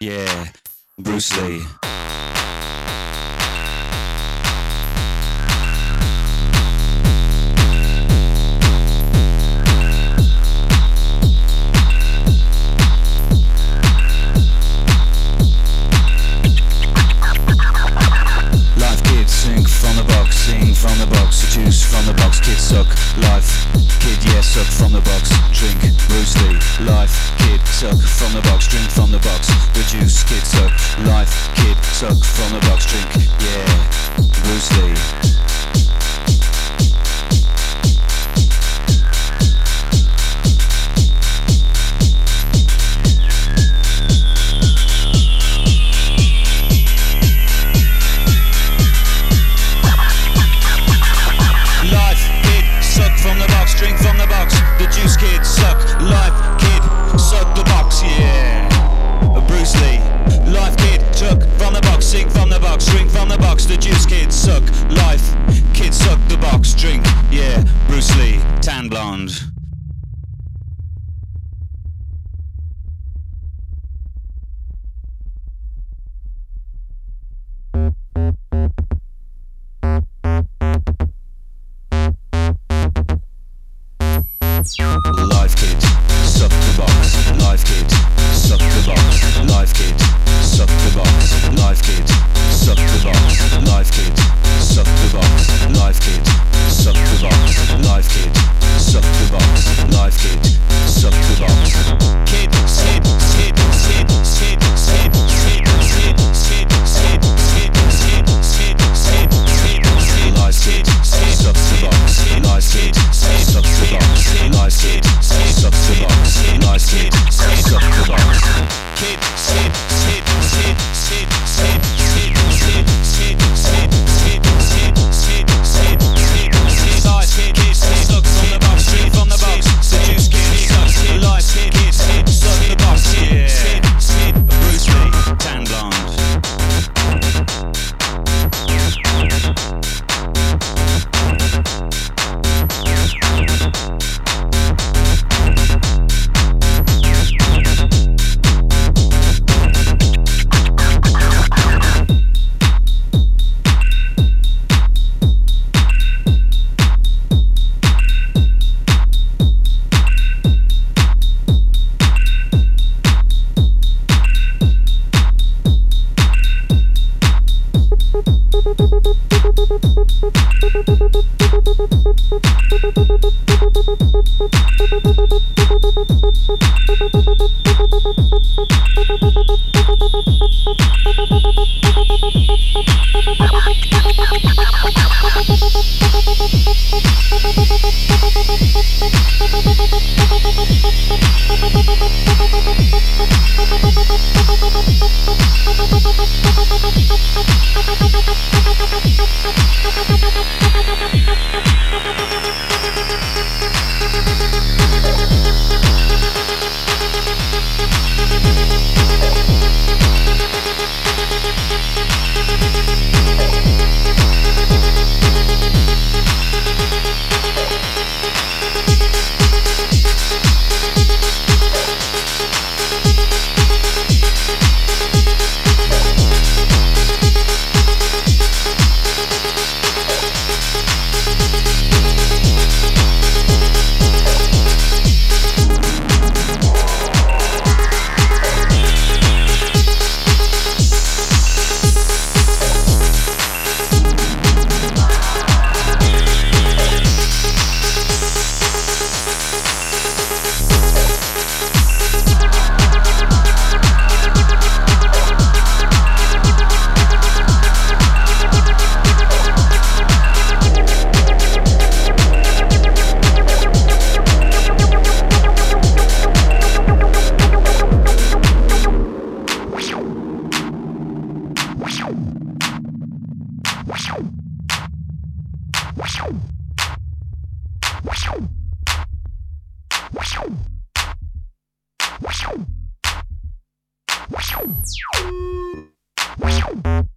Yeah, Bruce Lee. Drink from the box, the juice kid, suck, life kid, suck the box, yeah. Bruce Lee, life kid, took from the box, sing from the box, drink from the box, the juice kid, suck, life, kid, suck the box, drink, yeah. Bruce Lee, tan blonde. Life Kid, suck the box. Life Kid, suck the box. Life Kid, suck the box. Life Kid, suck the box. Life Kid, suck the box. Life Kid, suck the box. Life Kid. Música